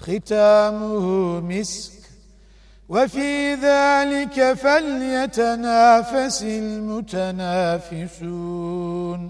ختامه مسك. وفي ذلك فليتنافس المتنافسون.